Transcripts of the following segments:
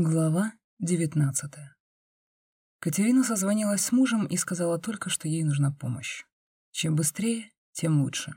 Глава девятнадцатая. Катерина созвонилась с мужем и сказала только, что ей нужна помощь. Чем быстрее, тем лучше.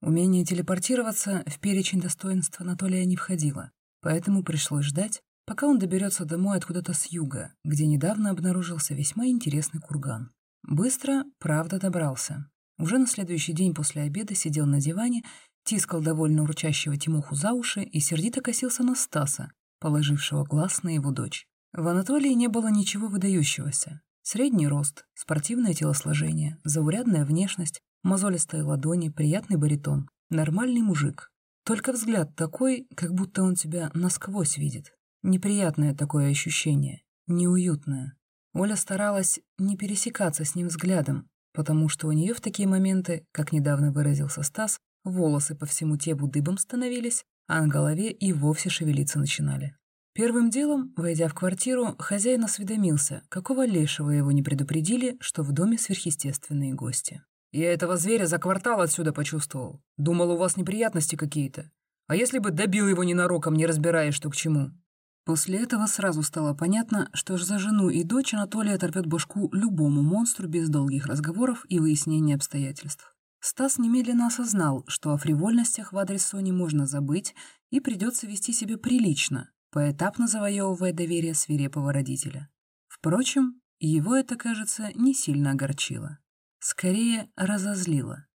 Умение телепортироваться в перечень достоинств Анатолия не входило, поэтому пришлось ждать, пока он доберется домой откуда-то с юга, где недавно обнаружился весьма интересный курган. Быстро, правда, добрался. Уже на следующий день после обеда сидел на диване, тискал довольно урчащего Тимоху за уши и сердито косился на Стаса, положившего глаз на его дочь. В Анатолии не было ничего выдающегося. Средний рост, спортивное телосложение, заурядная внешность, мозолистые ладони, приятный баритон. Нормальный мужик. Только взгляд такой, как будто он тебя насквозь видит. Неприятное такое ощущение, неуютное. Оля старалась не пересекаться с ним взглядом, потому что у нее в такие моменты, как недавно выразился Стас, волосы по всему телу дыбом становились, а на голове и вовсе шевелиться начинали. Первым делом, войдя в квартиру, хозяин осведомился, какого лешего его не предупредили, что в доме сверхъестественные гости. «Я этого зверя за квартал отсюда почувствовал. Думал, у вас неприятности какие-то. А если бы добил его ненароком, не разбирая, что к чему?» После этого сразу стало понятно, что ж за жену и дочь Анатолий оторвет башку любому монстру без долгих разговоров и выяснения обстоятельств. Стас немедленно осознал, что о фривольностях в адрес Сони можно забыть и придется вести себя прилично, поэтапно завоевывая доверие свирепого родителя. Впрочем, его это, кажется, не сильно огорчило. Скорее, разозлило.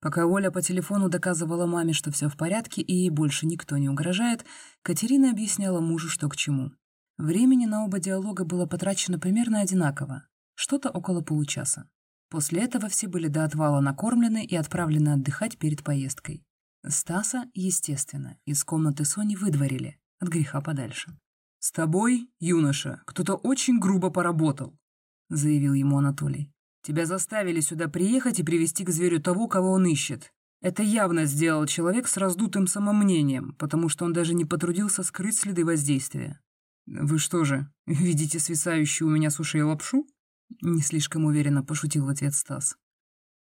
Пока Оля по телефону доказывала маме, что все в порядке и ей больше никто не угрожает, Катерина объясняла мужу, что к чему. Времени на оба диалога было потрачено примерно одинаково, что-то около получаса. После этого все были до отвала накормлены и отправлены отдыхать перед поездкой. Стаса, естественно, из комнаты Сони выдворили, от греха подальше. «С тобой, юноша, кто-то очень грубо поработал», — заявил ему Анатолий. «Тебя заставили сюда приехать и привести к зверю того, кого он ищет. Это явно сделал человек с раздутым самомнением, потому что он даже не потрудился скрыть следы воздействия. Вы что же, видите свисающую у меня с ушей лапшу?» Не слишком уверенно пошутил в ответ Стас.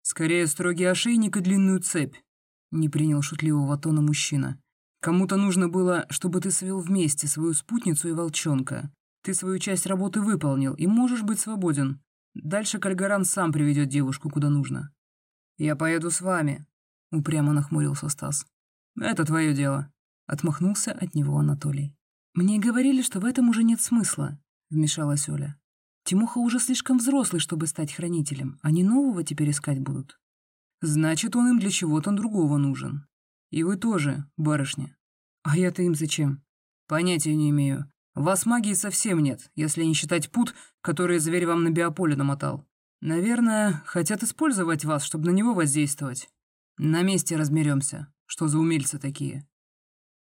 «Скорее строгий ошейник и длинную цепь», — не принял шутливого тона мужчина. «Кому-то нужно было, чтобы ты свел вместе свою спутницу и волчонка. Ты свою часть работы выполнил и можешь быть свободен. Дальше Кальгаран сам приведет девушку куда нужно». «Я поеду с вами», — упрямо нахмурился Стас. «Это твое дело», — отмахнулся от него Анатолий. «Мне говорили, что в этом уже нет смысла», — вмешалась Оля. Тимоха уже слишком взрослый, чтобы стать хранителем. Они нового теперь искать будут. Значит, он им для чего-то другого нужен. И вы тоже, барышня. А я-то им зачем? Понятия не имею. Вас магии совсем нет, если не считать пут, который зверь вам на биополе намотал. Наверное, хотят использовать вас, чтобы на него воздействовать. На месте разберемся. Что за умельцы такие?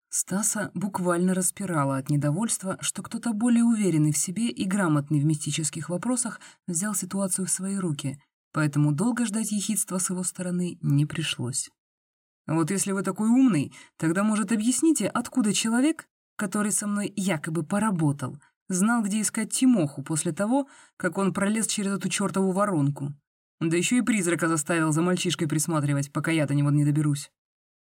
Стаса буквально распирала от недовольства, что кто-то более уверенный в себе и грамотный в мистических вопросах взял ситуацию в свои руки, поэтому долго ждать ехидства с его стороны не пришлось. «Вот если вы такой умный, тогда, может, объясните, откуда человек, который со мной якобы поработал, знал, где искать Тимоху после того, как он пролез через эту чертову воронку? Да еще и призрака заставил за мальчишкой присматривать, пока я до него не доберусь».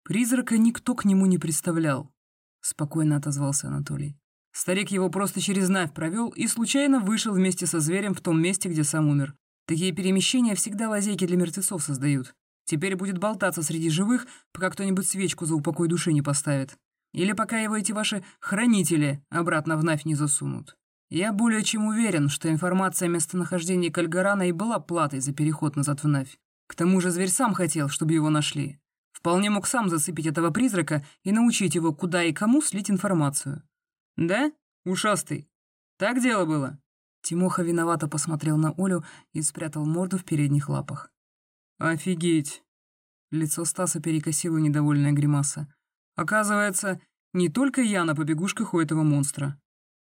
«Призрака никто к нему не представлял», — спокойно отозвался Анатолий. Старик его просто через Навь провел и случайно вышел вместе со зверем в том месте, где сам умер. Такие перемещения всегда лазейки для мертвецов создают. Теперь будет болтаться среди живых, пока кто-нибудь свечку за упокой души не поставит. Или пока его эти ваши хранители обратно в Навь не засунут. Я более чем уверен, что информация о местонахождении Кальгарана и была платой за переход назад в Навь. К тому же зверь сам хотел, чтобы его нашли. Вполне мог сам зацепить этого призрака и научить его, куда и кому слить информацию. «Да, ушастый? Так дело было?» Тимоха виновато посмотрел на Олю и спрятал морду в передних лапах. «Офигеть!» Лицо Стаса перекосило недовольная гримаса. «Оказывается, не только я на побегушках у этого монстра.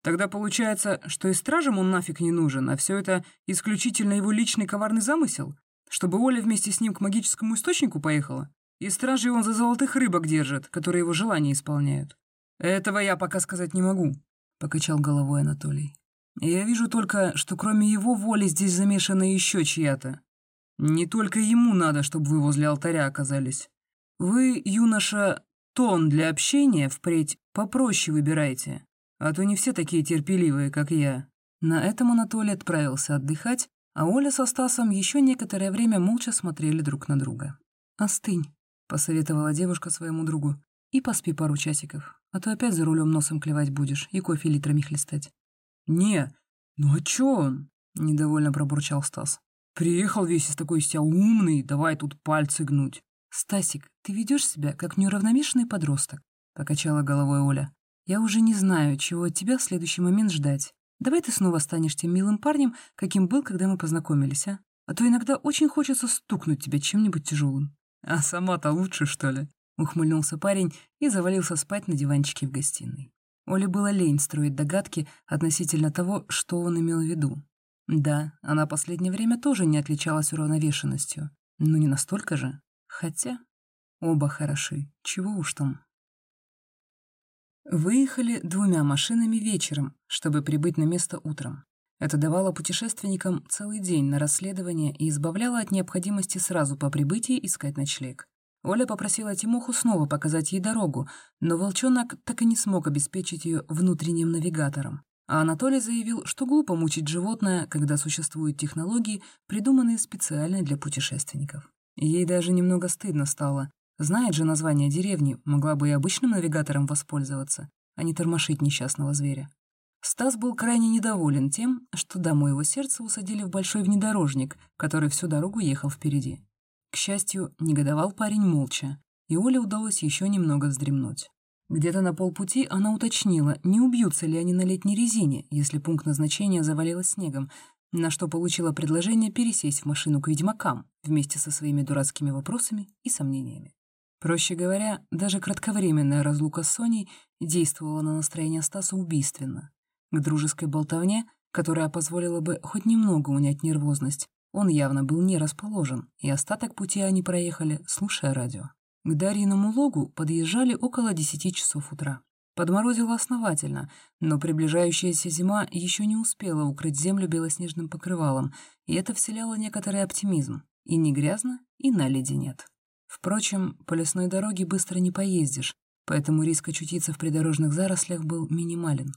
Тогда получается, что и стражам он нафиг не нужен, а все это исключительно его личный коварный замысел, чтобы Оля вместе с ним к магическому источнику поехала? И стражей он за золотых рыбок держит, которые его желания исполняют. Этого я пока сказать не могу, покачал головой Анатолий. Я вижу только, что кроме его воли здесь замешана еще чья-то. Не только ему надо, чтобы вы возле алтаря оказались. Вы, юноша, тон для общения впредь попроще выбирайте. а то не все такие терпеливые, как я». На этом Анатолий отправился отдыхать, а Оля со Стасом еще некоторое время молча смотрели друг на друга. «Остынь», — посоветовала девушка своему другу, — «и поспи пару часиков, а то опять за рулем носом клевать будешь и кофе литрами хлестать». «Не, ну а чё он?» — недовольно пробурчал Стас. «Приехал весь из такой себя умный, давай тут пальцы гнуть». «Стасик, ты ведешь себя, как неуравновешенный подросток», — покачала головой Оля. «Я уже не знаю, чего от тебя в следующий момент ждать. Давай ты снова станешь тем милым парнем, каким был, когда мы познакомились, а? А то иногда очень хочется стукнуть тебя чем-нибудь тяжелым». «А сама-то лучше, что ли?» — ухмыльнулся парень и завалился спать на диванчике в гостиной. Оле было лень строить догадки относительно того, что он имел в виду. Да, она последнее время тоже не отличалась уравновешенностью, но не настолько же. Хотя оба хороши, чего уж там. Выехали двумя машинами вечером, чтобы прибыть на место утром. Это давало путешественникам целый день на расследование и избавляло от необходимости сразу по прибытии искать ночлег. Оля попросила Тимоху снова показать ей дорогу, но волчонок так и не смог обеспечить ее внутренним навигатором. А Анатолий заявил, что глупо мучить животное, когда существуют технологии, придуманные специально для путешественников. Ей даже немного стыдно стало. Знает же название деревни, могла бы и обычным навигатором воспользоваться, а не тормошить несчастного зверя. Стас был крайне недоволен тем, что даму его сердца усадили в большой внедорожник, который всю дорогу ехал впереди. К счастью, негодовал парень молча, и Оле удалось еще немного вздремнуть. Где-то на полпути она уточнила, не убьются ли они на летней резине, если пункт назначения завалилось снегом, на что получила предложение пересесть в машину к ведьмакам вместе со своими дурацкими вопросами и сомнениями. Проще говоря, даже кратковременная разлука с Соней действовала на настроение Стаса убийственно. К дружеской болтовне, которая позволила бы хоть немного унять нервозность, он явно был не расположен, и остаток пути они проехали, слушая радио. К Дарьиному логу подъезжали около десяти часов утра. Подморозило основательно, но приближающаяся зима еще не успела укрыть землю белоснежным покрывалом, и это вселяло некоторый оптимизм. И не грязно, и наледи нет. Впрочем, по лесной дороге быстро не поездишь, поэтому риск очутиться в придорожных зарослях был минимален.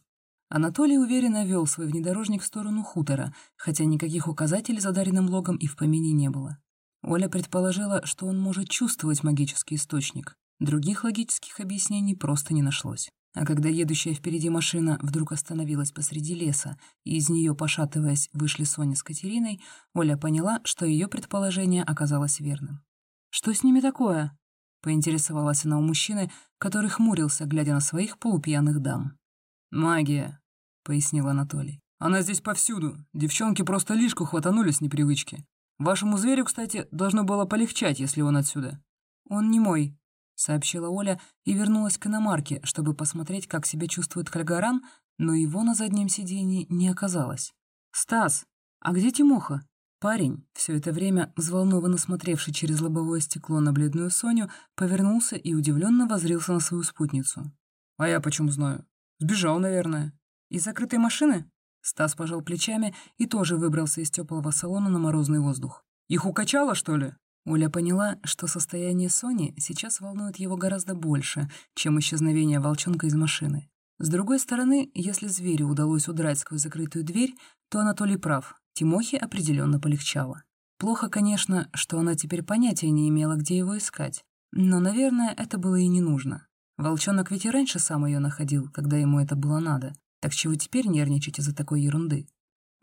Анатолий уверенно вел свой внедорожник в сторону хутора, хотя никаких указателей за Дариным логом и в помине не было. Оля предположила, что он может чувствовать магический источник. Других логических объяснений просто не нашлось. А когда едущая впереди машина вдруг остановилась посреди леса, и из нее, пошатываясь, вышли Соня с Катериной, Оля поняла, что ее предположение оказалось верным. «Что с ними такое?» — поинтересовалась она у мужчины, который хмурился, глядя на своих полупьяных дам. «Магия», — пояснил Анатолий. «Она здесь повсюду. Девчонки просто лишку хватанули с непривычки. Вашему зверю, кстати, должно было полегчать, если он отсюда». «Он не мой», — сообщила Оля и вернулась к иномарке, чтобы посмотреть, как себя чувствует Кальгаран, но его на заднем сиденье не оказалось. «Стас, а где Тимоха?» Парень, все это время взволнованно смотревший через лобовое стекло на бледную Соню, повернулся и удивленно возрился на свою спутницу. «А я почему знаю? Сбежал, наверное». «Из закрытой машины?» Стас пожал плечами и тоже выбрался из теплого салона на морозный воздух. «Их укачало, что ли?» Оля поняла, что состояние Сони сейчас волнует его гораздо больше, чем исчезновение волчонка из машины. С другой стороны, если зверю удалось удрать сквозь закрытую дверь, то Анатолий прав, Тимохе определенно полегчало. Плохо, конечно, что она теперь понятия не имела, где его искать. Но, наверное, это было и не нужно. Волчонок ведь и раньше сам ее находил, когда ему это было надо. Так чего теперь нервничать из-за такой ерунды?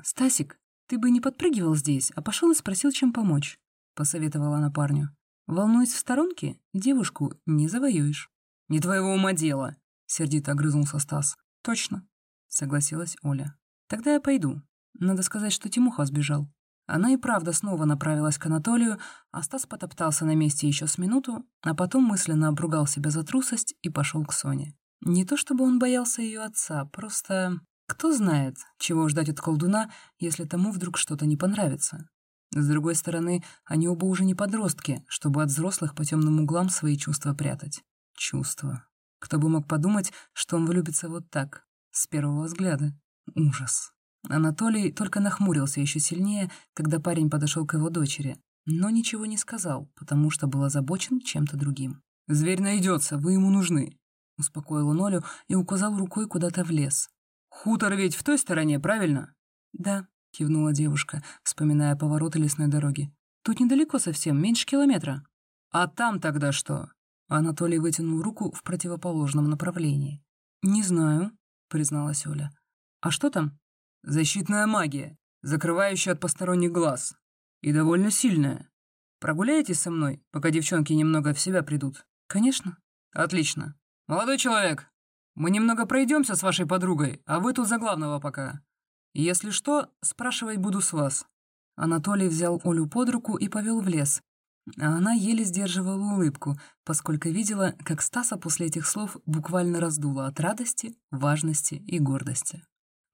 «Стасик, ты бы не подпрыгивал здесь, а пошел и спросил, чем помочь», — посоветовала она парню. «Волнуясь в сторонке, девушку не завоюешь». «Не твоего ума дело», — сердито огрызнулся Стас. «Точно», — согласилась Оля. «Тогда я пойду. Надо сказать, что Тимуха сбежал». Она и правда снова направилась к Анатолию, а Стас потоптался на месте еще с минуту, а потом мысленно обругал себя за трусость и пошел к Соне. Не то чтобы он боялся ее отца, просто кто знает, чего ждать от колдуна, если тому вдруг что-то не понравится. С другой стороны, они оба уже не подростки, чтобы от взрослых по темным углам свои чувства прятать. Чувства. Кто бы мог подумать, что он влюбится вот так, с первого взгляда. Ужас. Анатолий только нахмурился еще сильнее, когда парень подошел к его дочери, но ничего не сказал, потому что был озабочен чем-то другим. «Зверь найдется, вы ему нужны», — успокоил он Олю и указал рукой куда-то в лес. «Хутор ведь в той стороне, правильно?» «Да», — кивнула девушка, вспоминая повороты лесной дороги. «Тут недалеко совсем, меньше километра». «А там тогда что?» Анатолий вытянул руку в противоположном направлении. «Не знаю», — призналась Оля. «А что там?» «Защитная магия, закрывающая от посторонних глаз. И довольно сильная. Прогуляетесь со мной, пока девчонки немного в себя придут?» «Конечно». «Отлично. Молодой человек, мы немного пройдемся с вашей подругой, а вы тут за главного пока. Если что, спрашивать буду с вас». Анатолий взял Олю под руку и повел в лес, а она еле сдерживала улыбку, поскольку видела, как Стаса после этих слов буквально раздуло от радости, важности и гордости.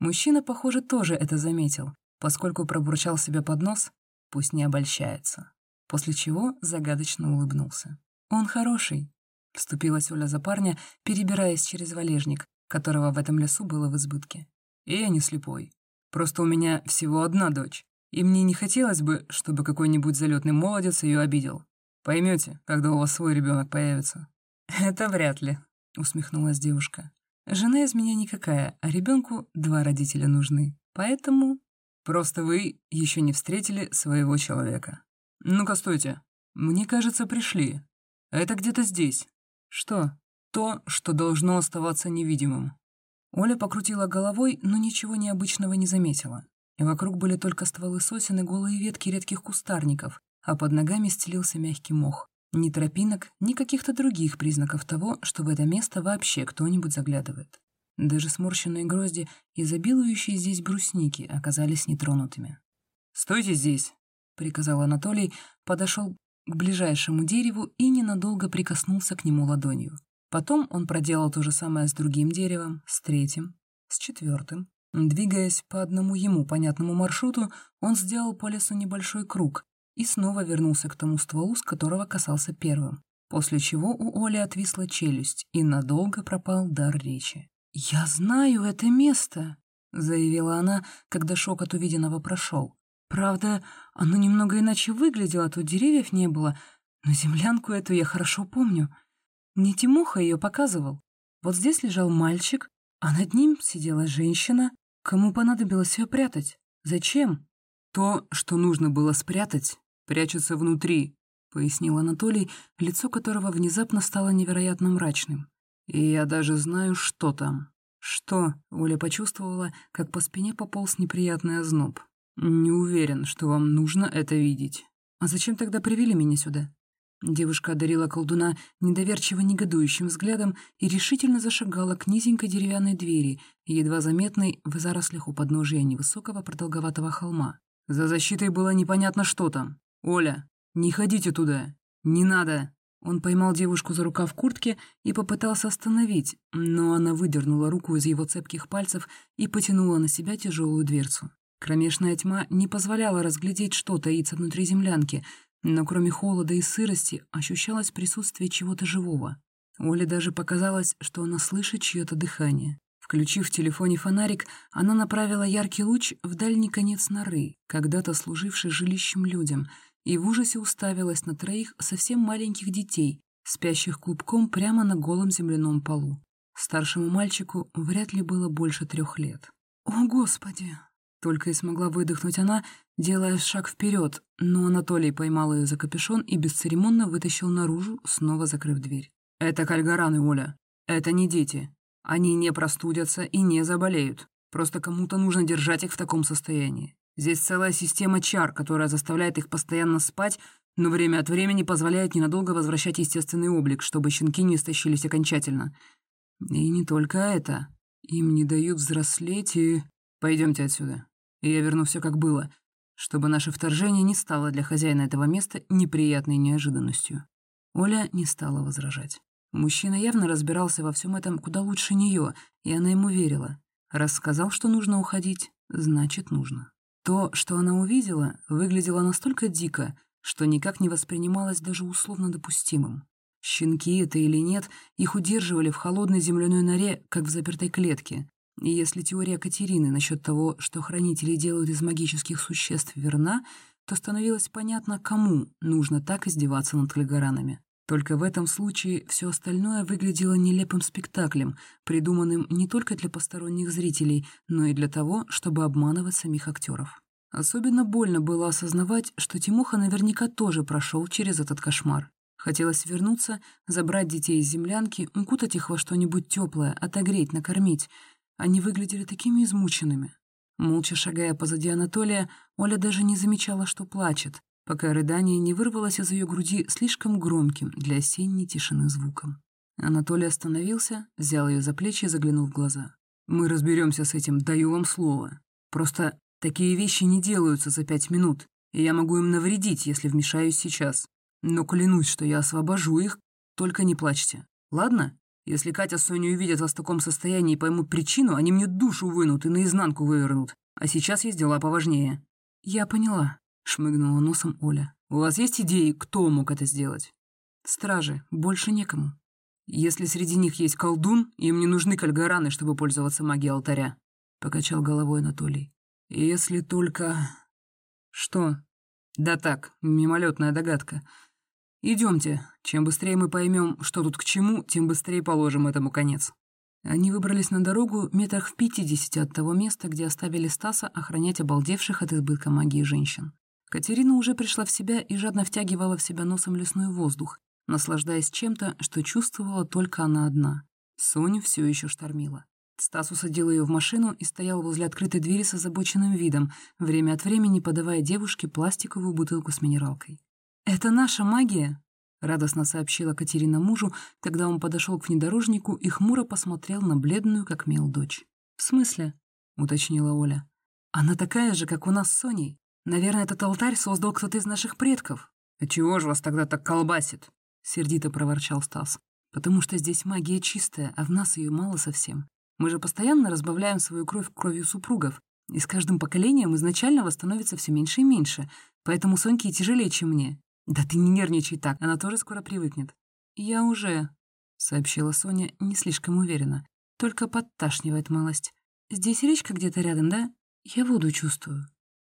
Мужчина, похоже, тоже это заметил, поскольку пробурчал себе под нос «пусть не обольщается», после чего загадочно улыбнулся. «Он хороший», — вступилась Оля за парня, перебираясь через валежник, которого в этом лесу было в избытке. «И я не слепой. Просто у меня всего одна дочь. И мне не хотелось бы, чтобы какой-нибудь залетный молодец ее обидел. Поймете, когда у вас свой ребенок появится. Это вряд ли, усмехнулась девушка. Жена из меня никакая, а ребенку два родителя нужны. Поэтому просто вы еще не встретили своего человека. Ну-ка, стойте. Мне кажется, пришли. Это где-то здесь. Что? То, что должно оставаться невидимым. Оля покрутила головой, но ничего необычного не заметила и вокруг были только стволы сосен и голые ветки редких кустарников, а под ногами стелился мягкий мох. Ни тропинок, ни каких-то других признаков того, что в это место вообще кто-нибудь заглядывает. Даже сморщенные грозди, изобилующие здесь брусники, оказались нетронутыми. «Стойте здесь!» — приказал Анатолий, подошел к ближайшему дереву и ненадолго прикоснулся к нему ладонью. Потом он проделал то же самое с другим деревом, с третьим, с четвертым. Двигаясь по одному ему понятному маршруту, он сделал по лесу небольшой круг и снова вернулся к тому стволу, с которого касался первым, после чего у Оли отвисла челюсть и надолго пропал дар речи. «Я знаю это место», — заявила она, когда шок от увиденного прошел. «Правда, оно немного иначе выглядело, тут деревьев не было, но землянку эту я хорошо помню. Мне Тимоха ее показывал. Вот здесь лежал мальчик, а над ним сидела женщина, Кому понадобилось ее прятать? Зачем? То, что нужно было спрятать, прячется внутри, пояснил Анатолий, лицо которого внезапно стало невероятно мрачным. И я даже знаю, что там. Что? Оля почувствовала, как по спине пополз неприятный озноб. Не уверен, что вам нужно это видеть. А зачем тогда привели меня сюда? Девушка одарила колдуна недоверчиво негодующим взглядом и решительно зашагала к низенькой деревянной двери, едва заметной в зарослях у подножия невысокого продолговатого холма. За защитой было непонятно что там. «Оля, не ходите туда! Не надо!» Он поймал девушку за рукав куртки и попытался остановить, но она выдернула руку из его цепких пальцев и потянула на себя тяжелую дверцу. Кромешная тьма не позволяла разглядеть, что таится внутри землянки, но кроме холода и сырости ощущалось присутствие чего-то живого. Оле даже показалось, что она слышит чье-то дыхание. Включив в телефоне фонарик, она направила яркий луч в дальний конец норы, когда-то служивший жилищем людям, и в ужасе уставилась на троих совсем маленьких детей, спящих клубком прямо на голом земляном полу. Старшему мальчику вряд ли было больше трех лет. «О, Господи!» Только и смогла выдохнуть она, делая шаг вперед, но Анатолий поймал ее за капюшон и бесцеремонно вытащил наружу, снова закрыв дверь. «Это кальгараны, Оля. Это не дети. Они не простудятся и не заболеют. Просто кому-то нужно держать их в таком состоянии. Здесь целая система чар, которая заставляет их постоянно спать, но время от времени позволяет ненадолго возвращать естественный облик, чтобы щенки не истощились окончательно. И не только это. Им не дают взрослеть и... Пойдемте отсюда и я верну все как было, чтобы наше вторжение не стало для хозяина этого места неприятной неожиданностью». Оля не стала возражать. Мужчина явно разбирался во всем этом куда лучше нее, и она ему верила. Раз сказал, что нужно уходить, значит, нужно. То, что она увидела, выглядело настолько дико, что никак не воспринималось даже условно допустимым. Щенки это или нет, их удерживали в холодной земляной норе, как в запертой клетке, и если теория Катерины насчет того, что хранители делают из магических существ, верна, то становилось понятно, кому нужно так издеваться над клегаранами. Только в этом случае все остальное выглядело нелепым спектаклем, придуманным не только для посторонних зрителей, но и для того, чтобы обманывать самих актеров. Особенно больно было осознавать, что Тимоха наверняка тоже прошел через этот кошмар. Хотелось вернуться, забрать детей из землянки, укутать их во что-нибудь теплое, отогреть, накормить. Они выглядели такими измученными. Молча шагая позади Анатолия, Оля даже не замечала, что плачет, пока рыдание не вырвалось из ее груди слишком громким для осенней тишины звуком. Анатолий остановился, взял ее за плечи и заглянул в глаза. «Мы разберемся с этим, даю вам слово. Просто такие вещи не делаются за пять минут, и я могу им навредить, если вмешаюсь сейчас. Но клянусь, что я освобожу их, только не плачьте. Ладно? Если Катя с Соней увидят вас в таком состоянии и поймут причину, они мне душу вынут и наизнанку вывернут. А сейчас есть дела поважнее». «Я поняла», — шмыгнула носом Оля. «У вас есть идеи, кто мог это сделать?» «Стражи. Больше некому». «Если среди них есть колдун, им не нужны кальгараны, чтобы пользоваться магией алтаря», — покачал головой Анатолий. «Если только...» «Что?» «Да так, мимолетная догадка. Идемте. Чем быстрее мы поймем, что тут к чему, тем быстрее положим этому конец». Они выбрались на дорогу метрах в пятидесяти от того места, где оставили Стаса охранять обалдевших от избытка магии женщин. Катерина уже пришла в себя и жадно втягивала в себя носом лесной воздух, наслаждаясь чем-то, что чувствовала только она одна. Соню все еще штормила. Стас усадил ее в машину и стоял возле открытой двери с озабоченным видом, время от времени подавая девушке пластиковую бутылку с минералкой. «Это наша магия», — радостно сообщила Катерина мужу, когда он подошел к внедорожнику и хмуро посмотрел на бледную, как мел, дочь. «В смысле?» — уточнила Оля. «Она такая же, как у нас с Соней. Наверное, этот алтарь создал кто-то из наших предков». «А чего же вас тогда так колбасит?» — сердито проворчал Стас. «Потому что здесь магия чистая, а в нас ее мало совсем. Мы же постоянно разбавляем свою кровь кровью супругов, и с каждым поколением изначально становится все меньше и меньше, поэтому Соньке тяжелее, чем мне. «Да ты не нервничай так, она тоже скоро привыкнет». «Я уже», — сообщила Соня не слишком уверенно. «Только подташнивает малость. Здесь речка где-то рядом, да? Я воду чувствую».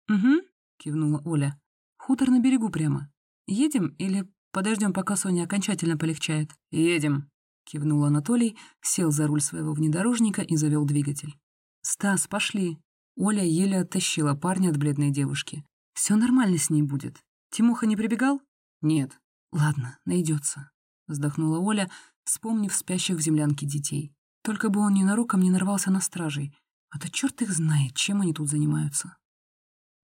«Угу», — кивнула Оля. «Хутор на берегу прямо. Едем или подождем, пока Соня окончательно полегчает?» «Едем», — кивнул Анатолий, сел за руль своего внедорожника и завел двигатель. «Стас, пошли». Оля еле оттащила парня от бледной девушки. Все нормально с ней будет. Тимоха не прибегал? Нет. Ладно, найдется. Вздохнула Оля, вспомнив спящих в землянке детей. Только бы он ненароком не нарвался на стражей. А то черт их знает, чем они тут занимаются.